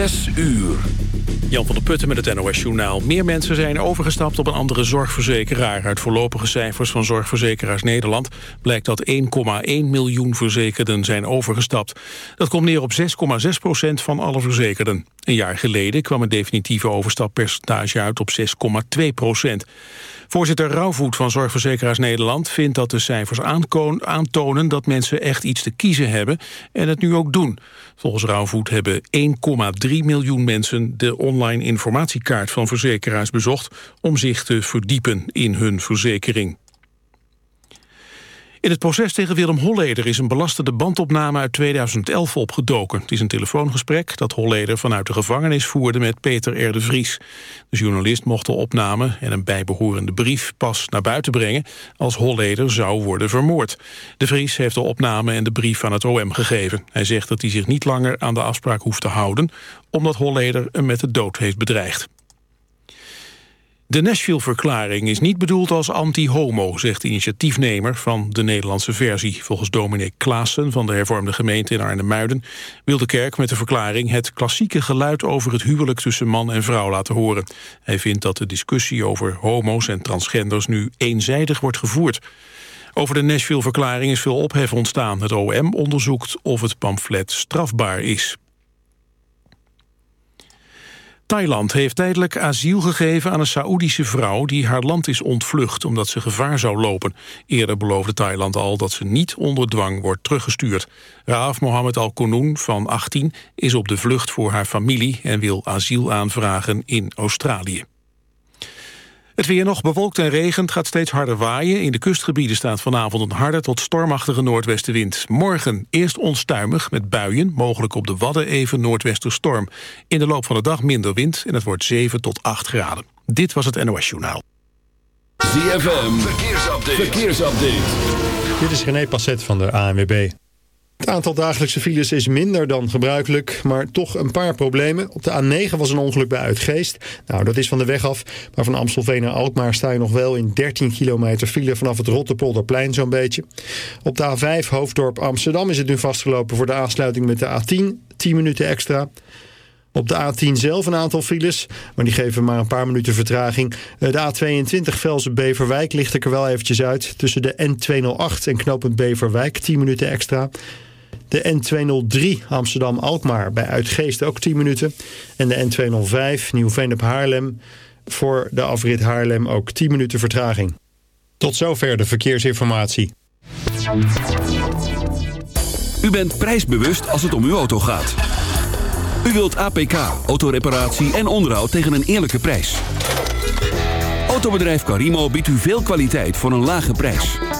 Zes uur. Jan van der Putten met het NOS-journaal. Meer mensen zijn overgestapt op een andere zorgverzekeraar. Uit voorlopige cijfers van Zorgverzekeraars Nederland... blijkt dat 1,1 miljoen verzekerden zijn overgestapt. Dat komt neer op 6,6 procent van alle verzekerden. Een jaar geleden kwam het definitieve overstappercentage uit op 6,2 procent. Voorzitter Rauwvoet van Zorgverzekeraars Nederland vindt dat de cijfers aantonen dat mensen echt iets te kiezen hebben en het nu ook doen. Volgens Rauwvoet hebben 1,3 miljoen mensen de online informatiekaart van verzekeraars bezocht om zich te verdiepen in hun verzekering. In het proces tegen Willem Holleder is een belastende bandopname uit 2011 opgedoken. Het is een telefoongesprek dat Holleder vanuit de gevangenis voerde met Peter R. de Vries. De journalist mocht de opname en een bijbehorende brief pas naar buiten brengen als Holleder zou worden vermoord. De Vries heeft de opname en de brief aan het OM gegeven. Hij zegt dat hij zich niet langer aan de afspraak hoeft te houden omdat Holleder hem met de dood heeft bedreigd. De Nashville-verklaring is niet bedoeld als anti-homo, zegt de initiatiefnemer van de Nederlandse versie. Volgens dominee Klaassen van de hervormde gemeente in Arnhem-Muiden wil de kerk met de verklaring het klassieke geluid over het huwelijk tussen man en vrouw laten horen. Hij vindt dat de discussie over homo's en transgenders nu eenzijdig wordt gevoerd. Over de Nashville-verklaring is veel ophef ontstaan. Het OM onderzoekt of het pamflet strafbaar is. Thailand heeft tijdelijk asiel gegeven aan een Saoedische vrouw... die haar land is ontvlucht omdat ze gevaar zou lopen. Eerder beloofde Thailand al dat ze niet onder dwang wordt teruggestuurd. Raaf Mohammed Al-Konoun van 18 is op de vlucht voor haar familie... en wil asiel aanvragen in Australië. Het weer nog bewolkt en regent gaat steeds harder waaien. In de kustgebieden staat vanavond een harde tot stormachtige noordwestenwind. Morgen eerst onstuimig met buien, mogelijk op de Wadden even noordwesterstorm. In de loop van de dag minder wind en het wordt 7 tot 8 graden. Dit was het NOS Journaal. ZFM, verkeersupdate. verkeersupdate. Dit is René Passet van de ANWB. Het aantal dagelijkse files is minder dan gebruikelijk, maar toch een paar problemen. Op de A9 was een ongeluk bij Uitgeest. Nou, dat is van de weg af, maar van Amstelveen naar Alkmaar sta je nog wel in 13 kilometer file vanaf het Rotterpolderplein zo'n beetje. Op de A5 Hoofddorp Amsterdam is het nu vastgelopen voor de aansluiting met de A10, 10 minuten extra. Op de A10 zelf een aantal files, maar die geven maar een paar minuten vertraging. Eh, De A22 Velsen-Beverwijk ligt er wel eventjes uit. Tussen de N208 en knooppunt Beverwijk 10 minuten extra. De N203 Amsterdam-Alkmaar bij Uitgeest ook 10 minuten. En de N205 Nieuwveen op Haarlem voor de afrit Haarlem ook 10 minuten vertraging. Tot zover de verkeersinformatie. U bent prijsbewust als het om uw auto gaat. U wilt APK, autoreparatie en onderhoud tegen een eerlijke prijs. Autobedrijf Carimo biedt u veel kwaliteit voor een lage prijs.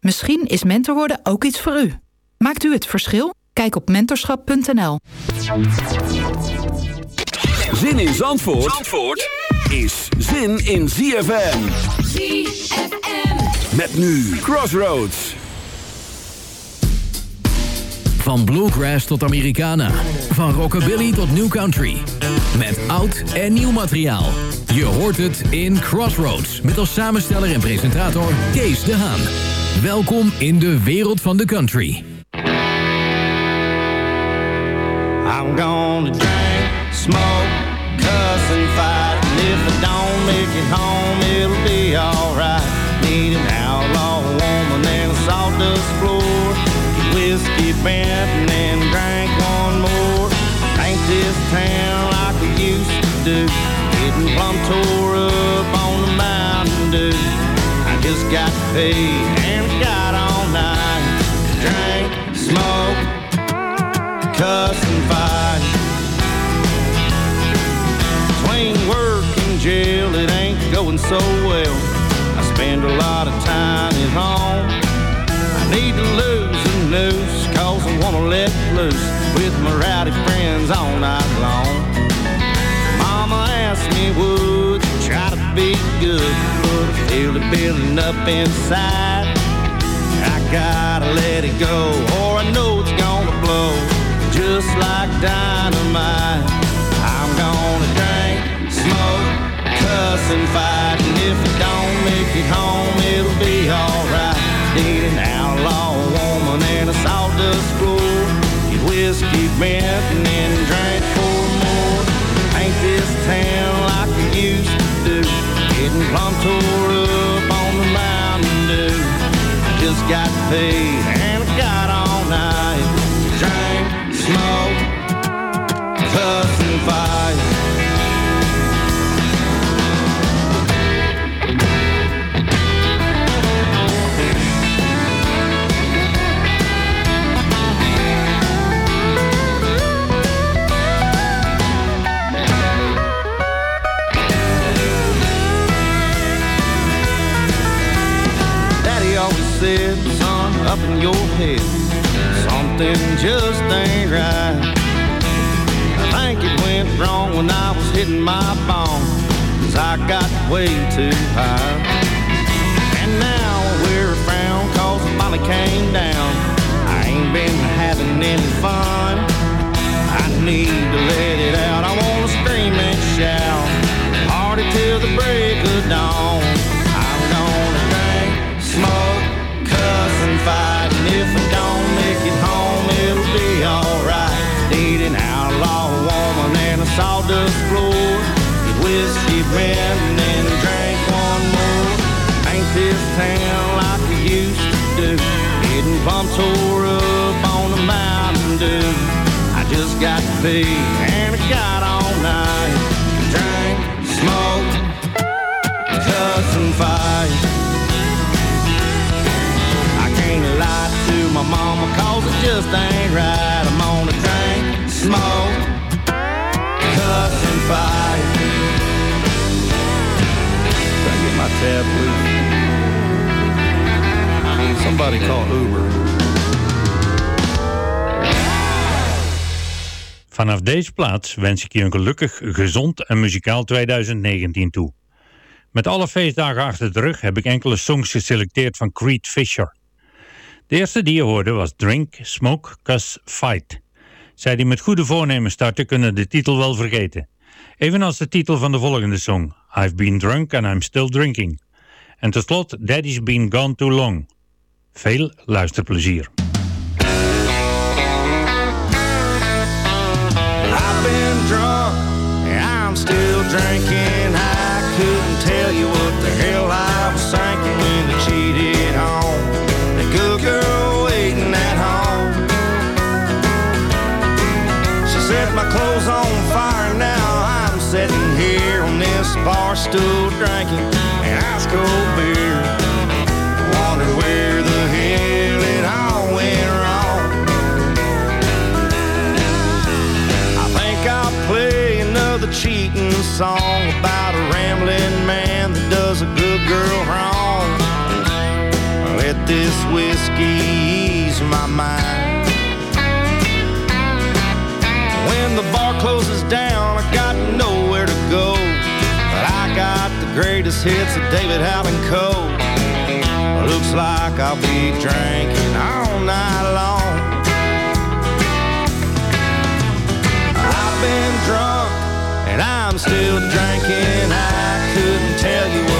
Misschien is mentor worden ook iets voor u. Maakt u het verschil? Kijk op mentorschap.nl. Zin in Zandvoort, Zandvoort is zin in ZFM. Met nu Crossroads. Van bluegrass tot Americana. Van rockabilly tot new country. Met oud en nieuw materiaal. Je hoort het in Crossroads. Met als samensteller en presentator Kees de Haan. Welkom in de wereld van de country. I'm gonna drink, smoke, cuss and fight. And if I don't make it home, it'll be alright. Need an outlaw woman and a sawdust floor. Whiskey bent and then drink one more. Ain't this town like we used to do? Getting plumb tore up on the Mountain. Just got paid and I got all night. Drink, smoke, cuss and fight. Between work and jail, it ain't going so well. I spend a lot of time at home. I need to lose a noose, cause I wanna let loose with my rowdy friends all night long. Mama asked me, would you try to be good, feel it building up inside. I gotta let it go, or I know it's gonna blow, just like dynamite. I'm gonna drink, smoke, cuss and fight, and if I don't make it home, it'll be alright. Need an outlaw woman and a sawdust floor, get whiskey bent and then drink four more. Ain't this town like we used to do? Getting plumb just got paid and got all night. Drink, smoke, cuss in your head, something just ain't right. I think it went wrong when I was hitting my bone, cause I got way too high. And now we're frown cause I finally came down. I ain't been having any fun. I need to let it out. I wanna scream and shout. Party till the break of dawn. And one more. Ain't this town like used to do? Tore up on the Mountain Dew. I just got paid and I got all night. Drink, smoke, cuss and fight. I can't lie to my mama cause it just ain't right. I'm gonna drink, smoke, cuss and fight. Somebody call Uber. Vanaf deze plaats wens ik je een gelukkig, gezond en muzikaal 2019 toe. Met alle feestdagen achter de rug heb ik enkele songs geselecteerd van Creed Fisher. De eerste die je hoorde was Drink, Smoke, Cuss, Fight. Zij die met goede voornemen starten kunnen de titel wel vergeten. Evenals de titel van de volgende song, I've been drunk and I'm still drinking. En tot slot Daddy's been gone too long. Veel luisterplezier. I've been drunk, I'm still drinking. I couldn't tell you bar stool drinking ice cold beer. Wonder where the hell it all went wrong. I think I'll play another cheating song greatest hits of David Allan Coe. Looks like I'll be drinking all night long. I've been drunk and I'm still drinking. I couldn't tell you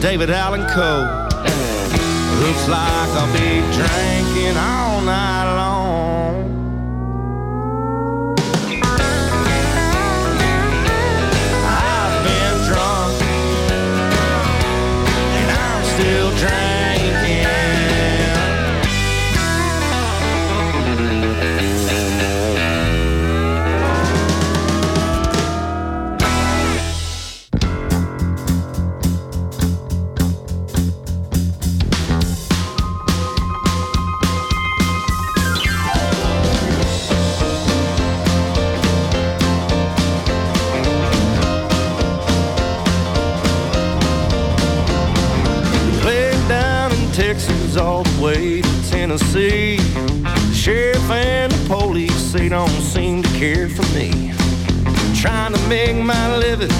David Allan Coe. Looks like I'll be drinking all night long. Texas all the way to Tennessee. The sheriff and the police, they don't seem to care for me. Trying to make my living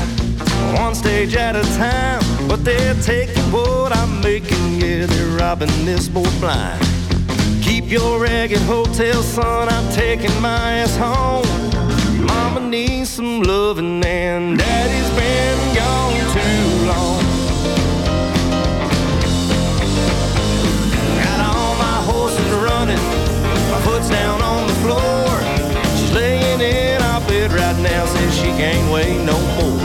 one stage at a time. But they're taking what I'm making, yeah, they're robbing this boy blind. Keep your ragged hotel, son, I'm taking my ass home. Mama needs some loving and daddy's been gone too down on the floor. She's laying in our bed right now, says she can't wait no more.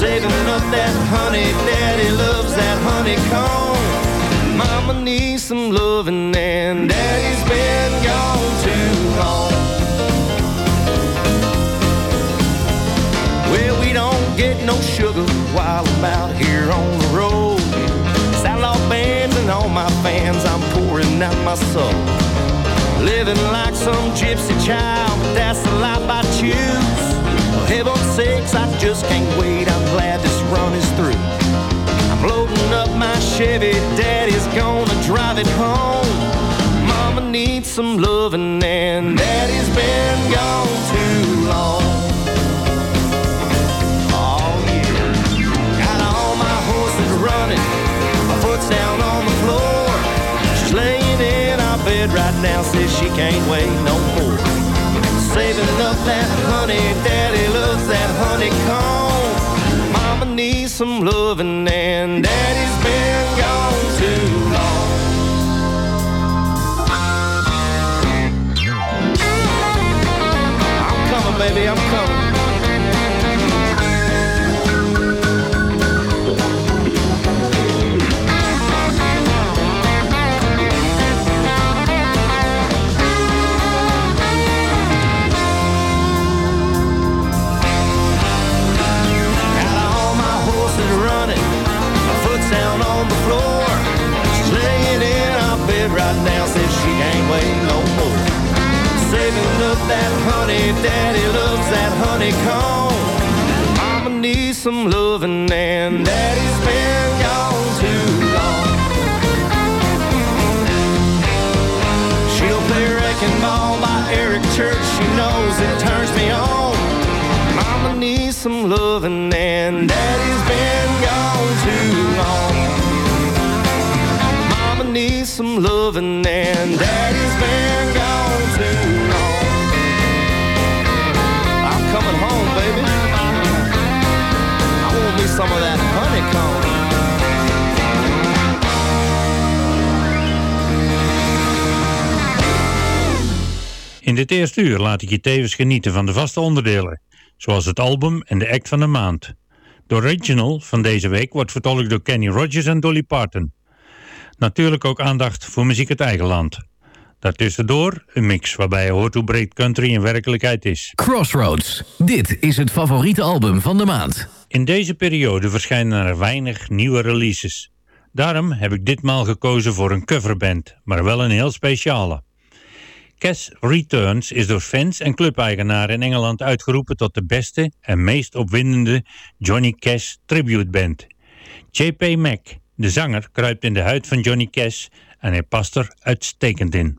Saving up that honey, daddy loves that honeycomb. Mama needs some loving and daddy's been gone too long. Well, we don't get no sugar while I'm out here on the road. It's bands and all my fans, I'm pouring out my soul. Living like some gypsy child, but that's the life I choose. For heaven's sakes, I just can't wait. I'm glad this run is through. I'm loading up my Chevy, Daddy's gonna drive it home. Mama needs some loving, and now, says she can't wait no more. Saving up that honey, daddy loves that honeycomb. Mama needs some loving, and daddy's that honey, daddy loves that honeycomb. Mama needs some loving, and daddy's been gone too long. She'll play wrecking ball by Eric Church, she knows it turns me on. Mama needs some loving and daddy's been gone too long. Mama needs some loving and daddy's been gone some of that honeycomb. In dit eerste uur laat ik je tevens genieten van de vaste onderdelen, zoals het album en de act van de maand. De original van deze week wordt vertolkt door Kenny Rogers en Dolly Parton. Natuurlijk ook aandacht voor muziek uit eigen land. Daartussendoor een mix waarbij je hoort hoe breed country in werkelijkheid is. Crossroads. Dit is het favoriete album van de maand. In deze periode verschijnen er weinig nieuwe releases. Daarom heb ik ditmaal gekozen voor een coverband, maar wel een heel speciale. Cash Returns is door fans en clubeigenaren in Engeland uitgeroepen tot de beste en meest opwindende Johnny Cash tributeband. J.P. Mac, de zanger, kruipt in de huid van Johnny Cash en hij past er uitstekend in.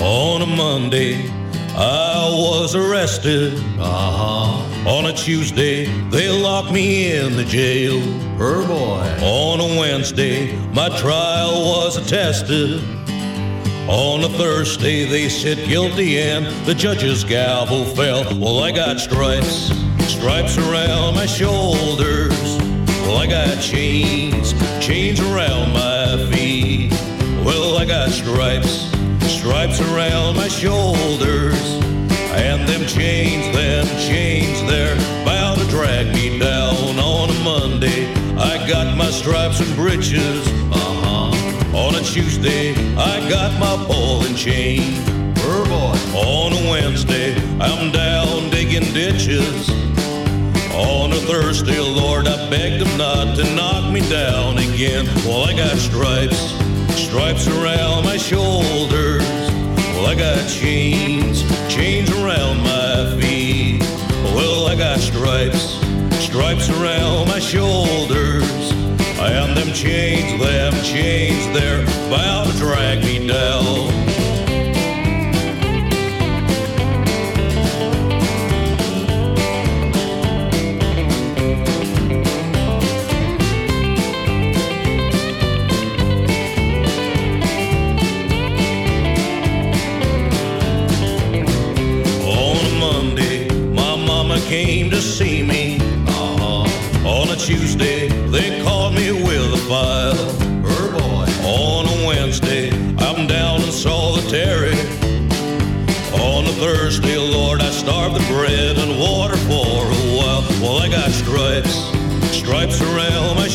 On a Monday, I was arrested. Uh-huh. On a Tuesday, they locked me in the jail. Her boy. On a Wednesday, my trial was attested. On a Thursday, they said guilty and the judge's gavel fell. Well, I got stripes, stripes around my shoulders. Well, I got chains, chains around my feet. Well, I got stripes, stripes around my shoulders. And them chains, them chains, they're bound to drag me down on a Monday. I got my stripes and breeches, uh-huh. On a Tuesday, I got my ball and chain. Her boy. On a Wednesday, I'm down digging ditches. On a Thursday, Lord, I begged him not to knock me down again. Well, I got stripes, stripes around my shoulders. I got chains, chains around my feet. Well, I got stripes, stripes around my shoulders. And them chains, them chains, they're bound to drag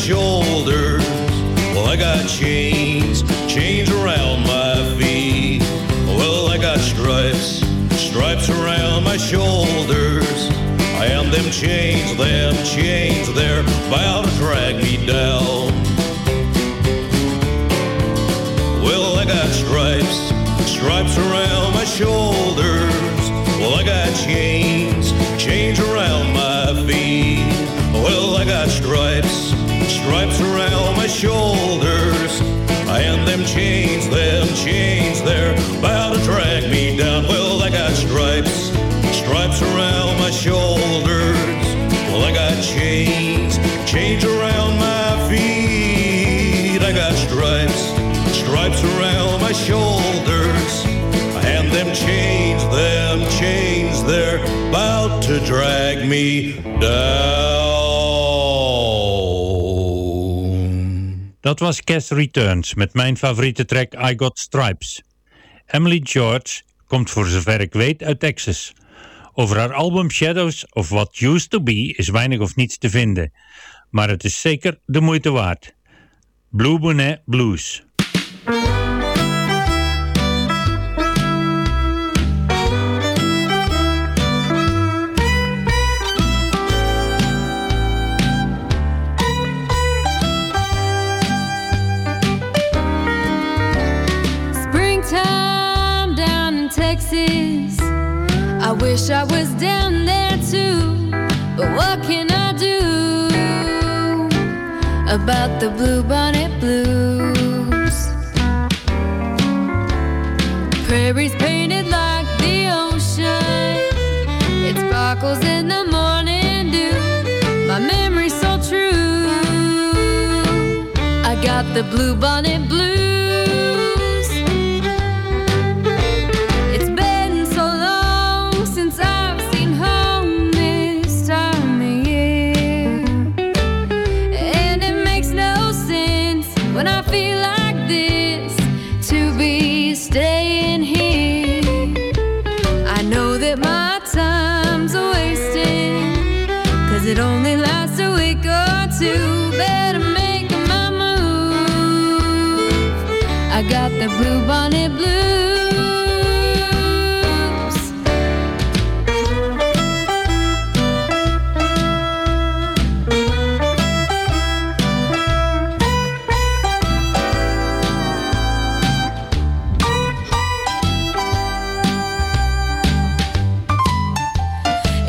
shoulders. Well, I got chains, chains around my feet. Well, I got stripes, stripes around my shoulders. And them chains, them chains, they're bound to drag me down. Well, I got stripes, stripes around my shoulders. Well, I got chains, chains around my feet. Well, I got stripes, stripes around my shoulders. I and them chains, them chains, they're bound to drag me down. Well, I got stripes, stripes around my shoulders. Well, I got chains, chains around my feet. I got stripes, stripes around my shoulders. I and them chains, them chains, they're about to drag me down. Dat was Cass Returns met mijn favoriete track I Got Stripes. Emily George komt voor zover ik weet uit Texas. Over haar album Shadows of What Used To Be is weinig of niets te vinden. Maar het is zeker de moeite waard. Blue Bonnet Blues. Wish I was down there too. But what can I do about the blue bonnet blues? Prairies painted like the ocean. It sparkles in the morning dew. My memory's so true. I got the blue bonnet blues.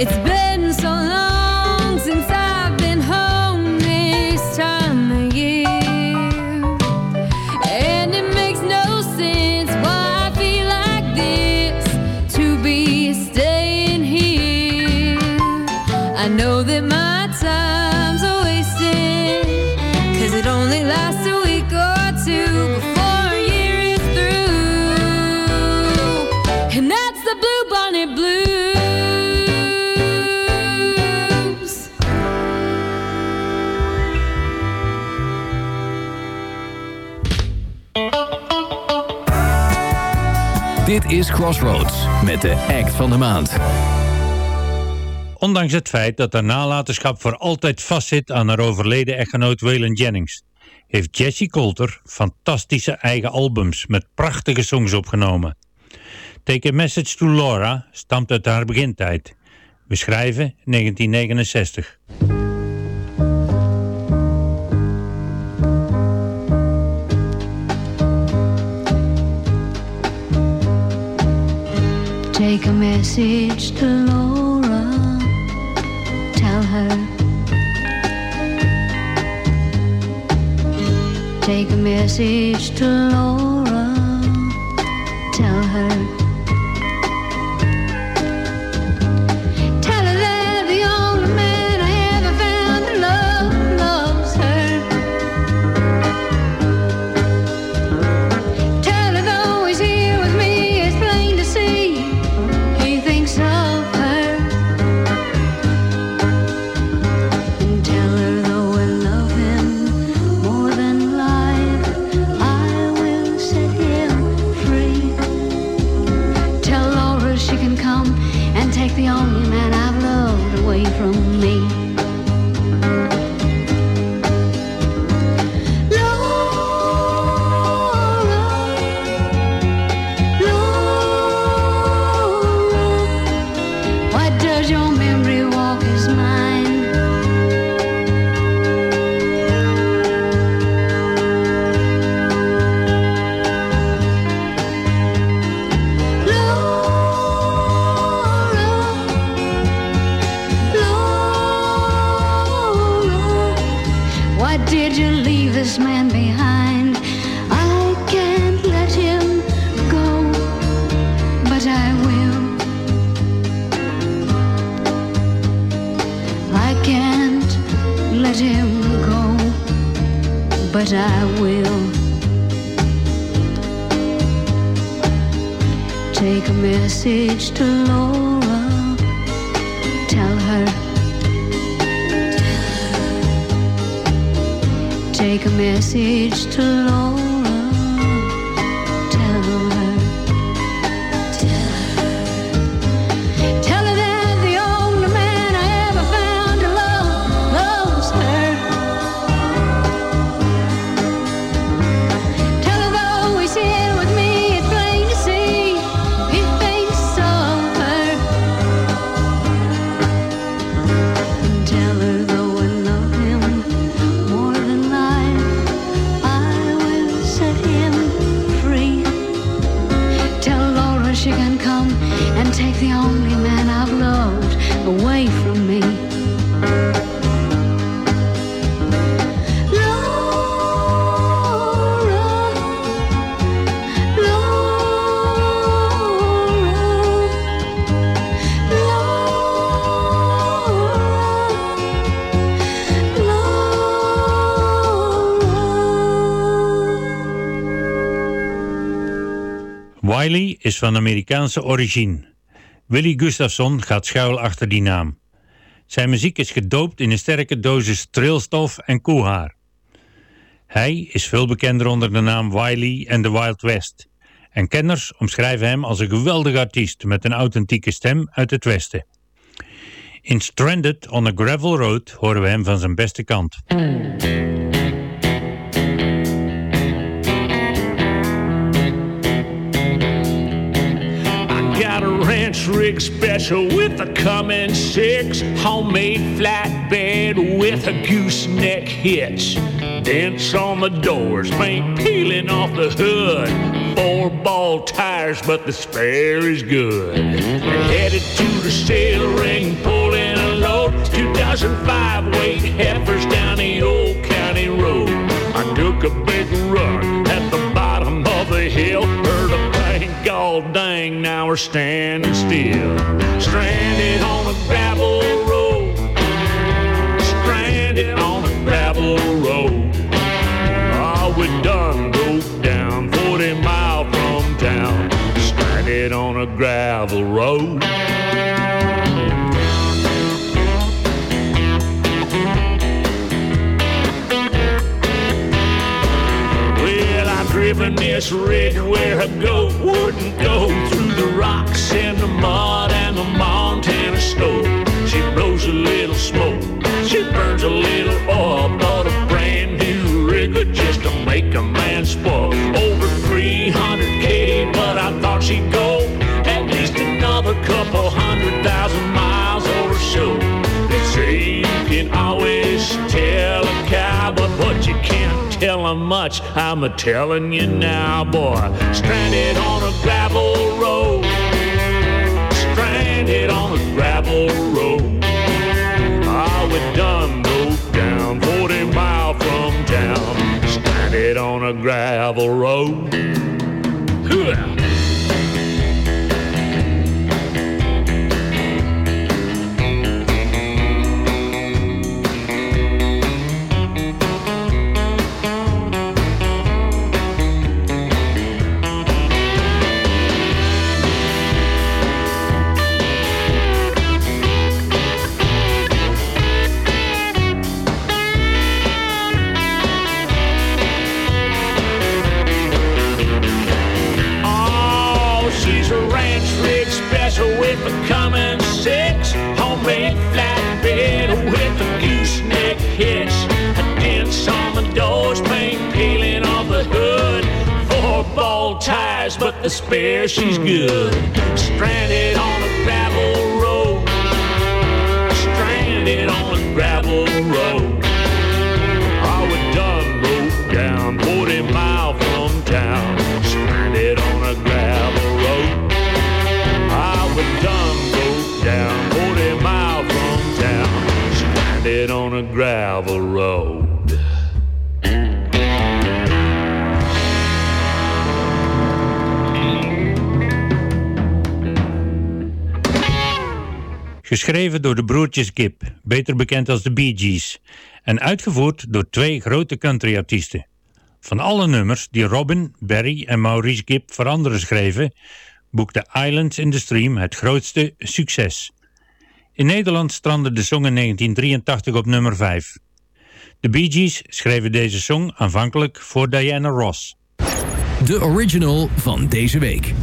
It's been Dit is Crossroads met de act van de maand. Ondanks het feit dat haar nalatenschap voor altijd vastzit aan haar overleden echtgenoot Waylon Jennings, heeft Jessie Coulter fantastische eigen albums met prachtige songs opgenomen. Take a Message to Laura stamt uit haar begintijd. We schrijven 1969. Take a message to Laura. Tell her. Take a message to Laura. Tell her. Can come and take the only man I've loved away from me. Wiley is van Amerikaanse origine. Willie Gustafson gaat schuil achter die naam. Zijn muziek is gedoopt in een sterke dosis trilstof en koehaar. Hij is veel bekender onder de naam Wiley en the Wild West. En kenners omschrijven hem als een geweldige artiest met een authentieke stem uit het Westen. In Stranded on a Gravel Road horen we hem van zijn beste kant. Rig special with a Cummins 6 homemade flatbed with a gooseneck hitch. Dents on the doors, paint peeling off the hood. Four ball tires, but the spare is good. Headed to the sale ring, pulling a load. 2005 weight heifers down the old county road. I took a big run dang, now we're standing still. Stranded on a gravel road. Stranded on a gravel road. Oh, we done broke down 40 mile from town. Stranded on a gravel road. This rig where a goat wouldn't go through the rocks and the mud and the Montana snow. She blows a little smoke, she burns a little oil, but a brand new rig just to make a man spoil. But what you can't tell 'em much, I'm a telling you now, boy. Stranded on a gravel road. Stranded on a gravel road. Ah, we done broke down 40 mile from town. Stranded on a gravel road. But the spare she's good. Stranded on a gravel road. Stranded on a gravel road. Oh, we done broke down 40 mile from town. Stranded on a gravel road. Oh, we done broke down 40 mile from town. Stranded on a gravel road. Geschreven door de broertjes Gibb, beter bekend als de Bee Gees. En uitgevoerd door twee grote countryartiesten. Van alle nummers die Robin, Barry en Maurice Gibb voor anderen schreven, boekte Islands in the Stream het grootste succes. In Nederland strandde de song in 1983 op nummer 5. De Bee Gees schreven deze song aanvankelijk voor Diana Ross. De original van deze week.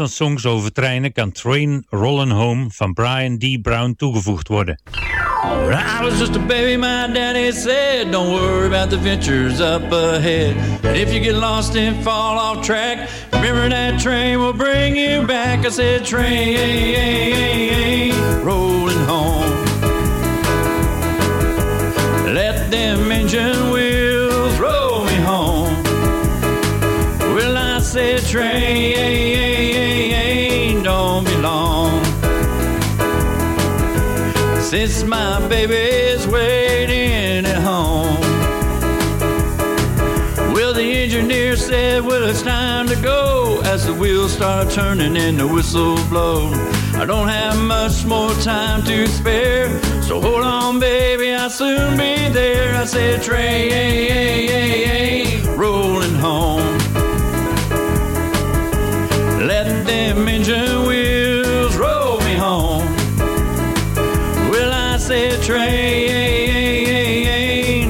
Van songs over treinen kan Train Rollin' Home van Brian D. Brown toegevoegd worden. When I was just a baby, my daddy said, Don't worry about the ventures up ahead. And if you get lost and fall off track, remember that train will bring you back. I said, Train rolling home. Let them engine wheels roll me home. Well, I said, Train, Since my baby's waiting at home. Well, the engineer said, Well, it's time to go as the wheels start turning and the whistle blow. I don't have much more time to spare, so hold on, baby, I'll soon be there. I said, Train rolling home. Let them engine wheels train,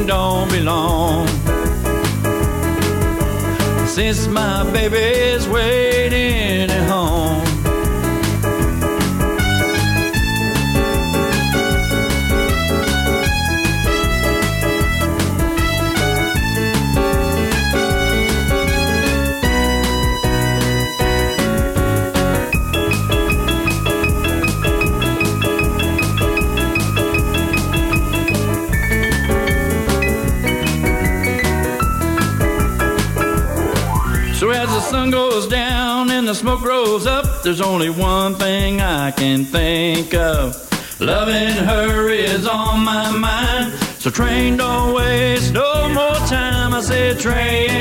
don't be long. Since my baby's waiting smoke up, there's only one thing I can think of. Loving her is on my mind. So train, don't waste no more time. I said train,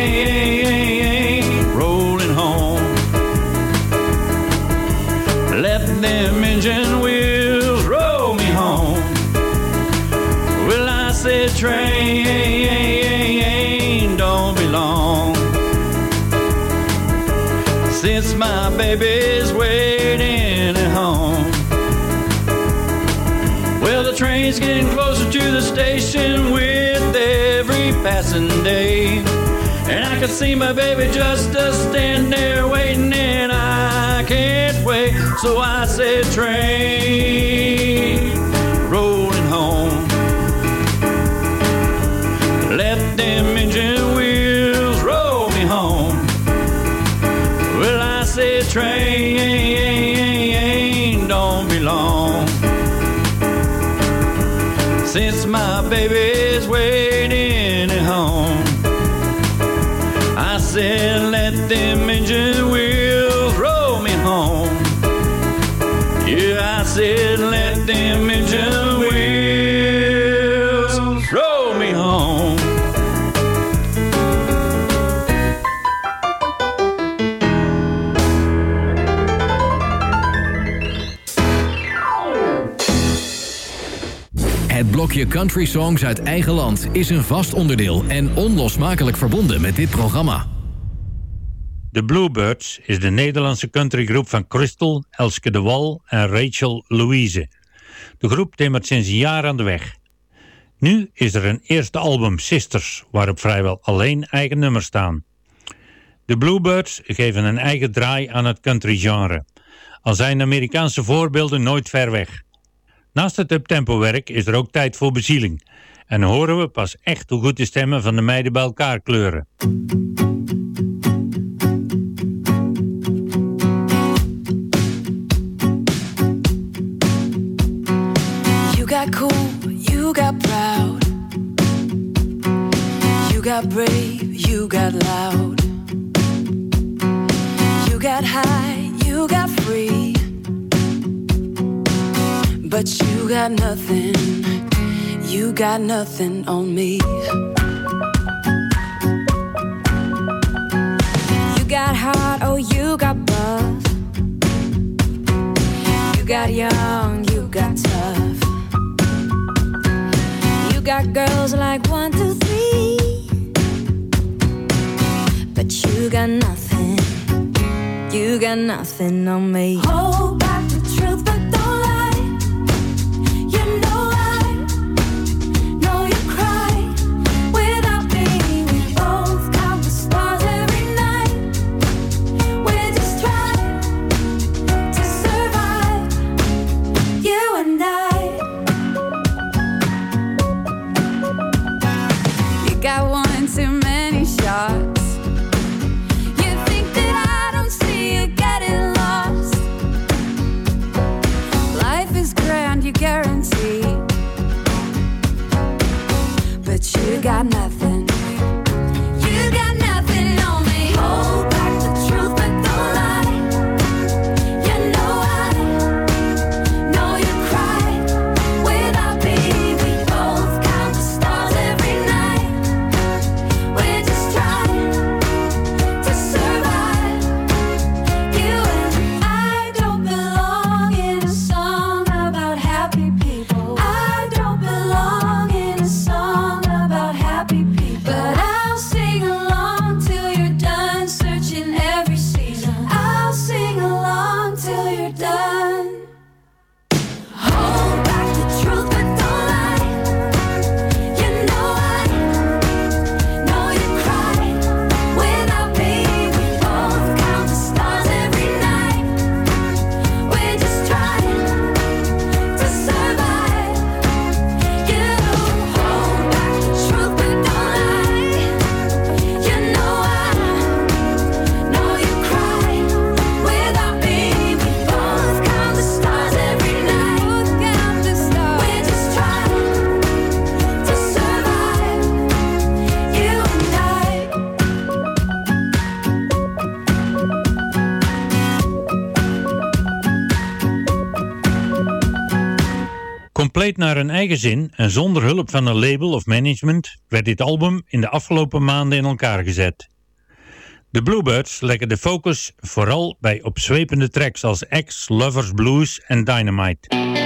rolling home. Let them engine wheels roll me home. Well, I said train, Since my baby's waiting at home. Well, the train's getting closer to the station with every passing day. And I can see my baby just a stand there waiting, and I can't wait. So I said, Train, Since my baby's waiting Country songs uit eigen land is een vast onderdeel en onlosmakelijk verbonden met dit programma. De Bluebirds is de Nederlandse countrygroep van Crystal, Elske de Wal en Rachel Louise. De groep timmert sinds een jaar aan de weg. Nu is er een eerste album, Sisters, waarop vrijwel alleen eigen nummers staan. De Bluebirds geven een eigen draai aan het country-genre. Al zijn Amerikaanse voorbeelden nooit ver weg. Naast het uptempo werk is er ook tijd voor bezieling. En horen we pas echt hoe goed de stemmen van de meiden bij elkaar kleuren. You got cool, you got proud. You got brave, you got loud. You got high, you got free. But you got nothing, you got nothing on me. You got heart, oh, you got buff. You got young, you got tough. You got girls like one, two, three. But you got nothing, you got nothing on me. Hold Naar hun eigen zin en zonder hulp van een label of management werd dit album in de afgelopen maanden in elkaar gezet. De Bluebirds leggen de focus vooral bij opzwepende tracks als X, Lovers Blues en Dynamite.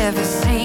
never seen.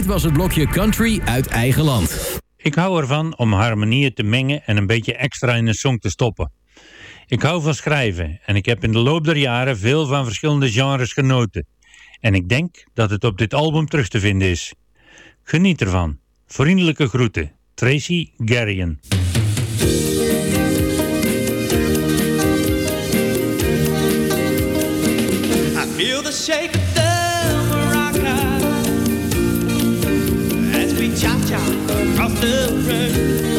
Dit was het blokje Country uit eigen land. Ik hou ervan om harmonieën te mengen en een beetje extra in een song te stoppen. Ik hou van schrijven en ik heb in de loop der jaren veel van verschillende genres genoten. En ik denk dat het op dit album terug te vinden is. Geniet ervan. Vriendelijke groeten. Tracy Garrion. I feel the shake cha-cha across the road.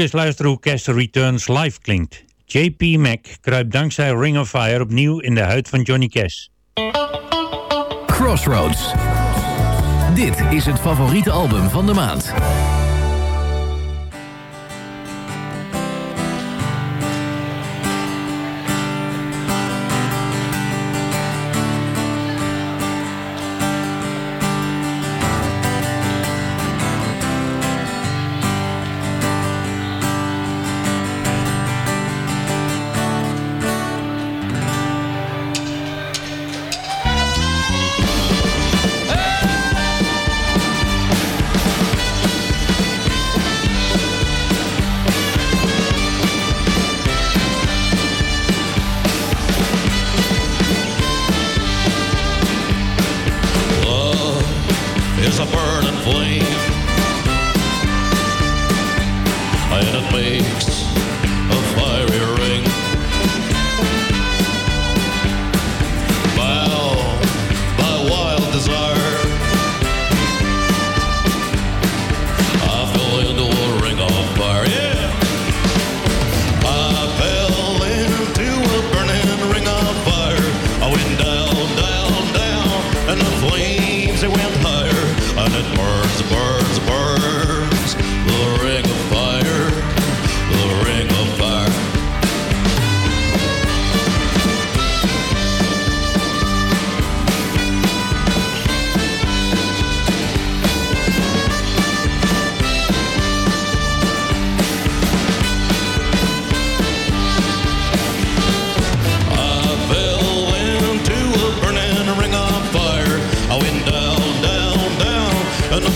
eens luisteren hoe Cash Returns live klinkt. JP Mac kruipt dankzij Ring of Fire opnieuw in de huid van Johnny Cash. Crossroads. Dit is het favoriete album van de maand.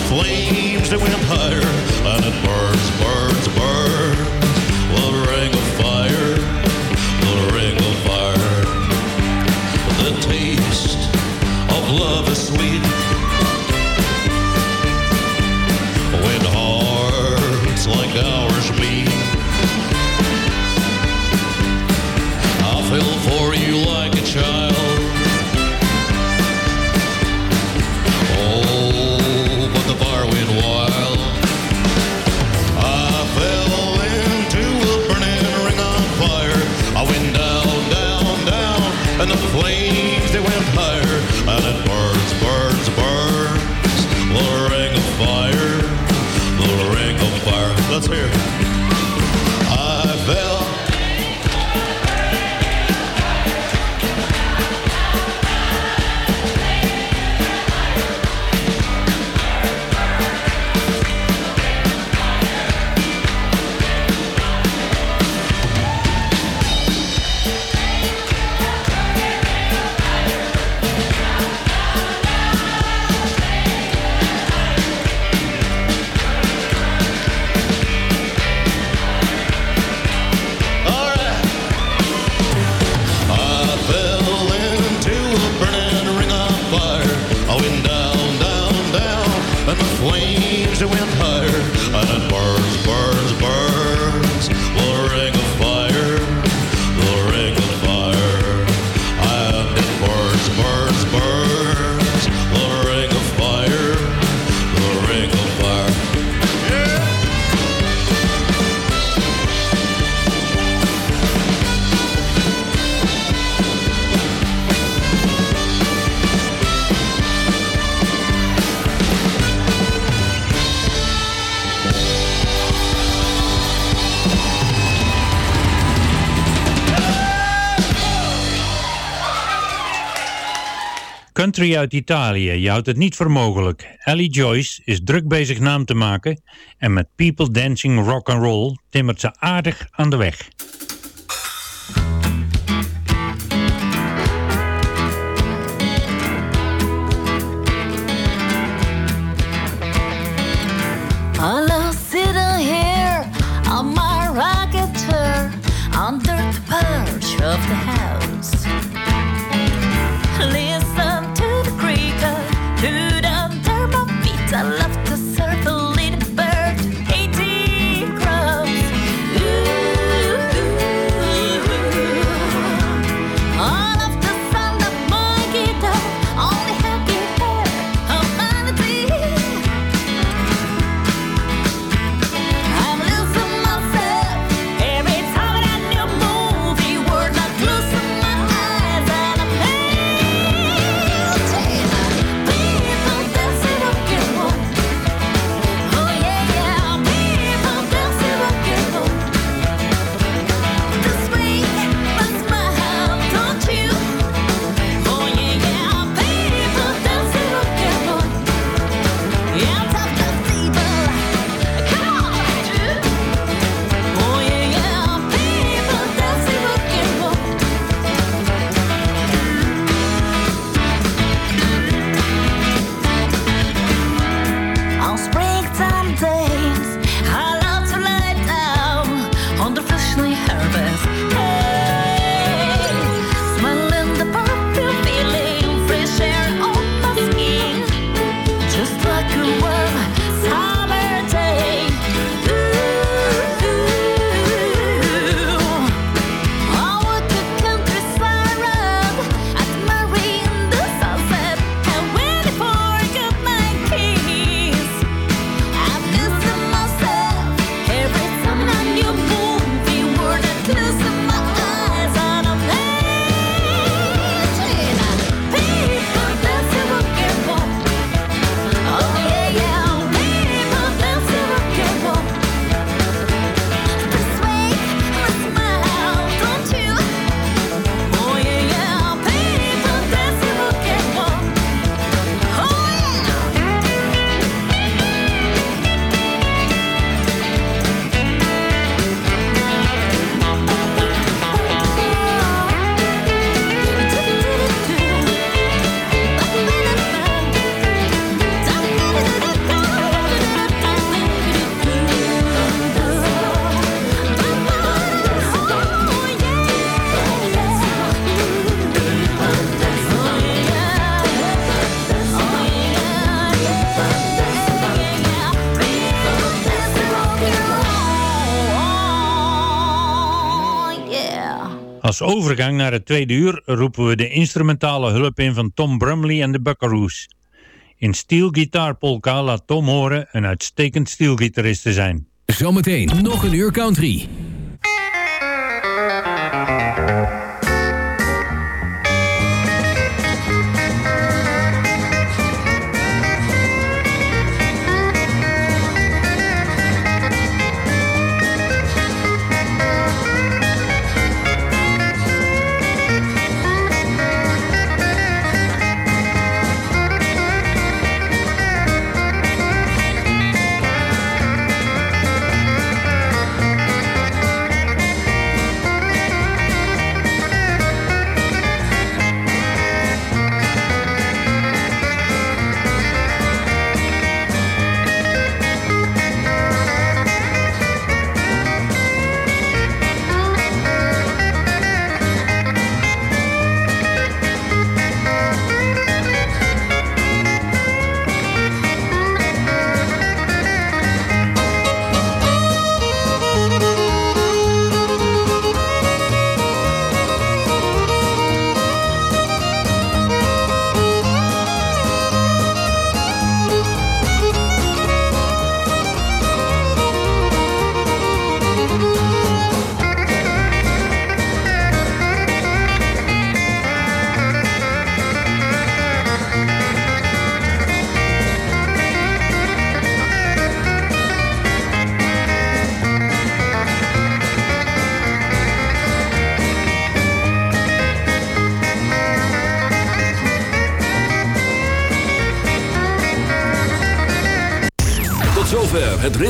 flames that went higher and it burns, burns. Country uit Italië, je houdt het niet voor mogelijk. Ellie Joyce is druk bezig naam te maken en met People Dancing Rock and Roll timmert ze aardig aan de weg. Als overgang naar het tweede uur roepen we de instrumentale hulp in van Tom Brumley en de Buckaroos. In Steel Guitar Polka laat Tom horen een uitstekend steelgitarist te zijn. Zometeen nog een uur country.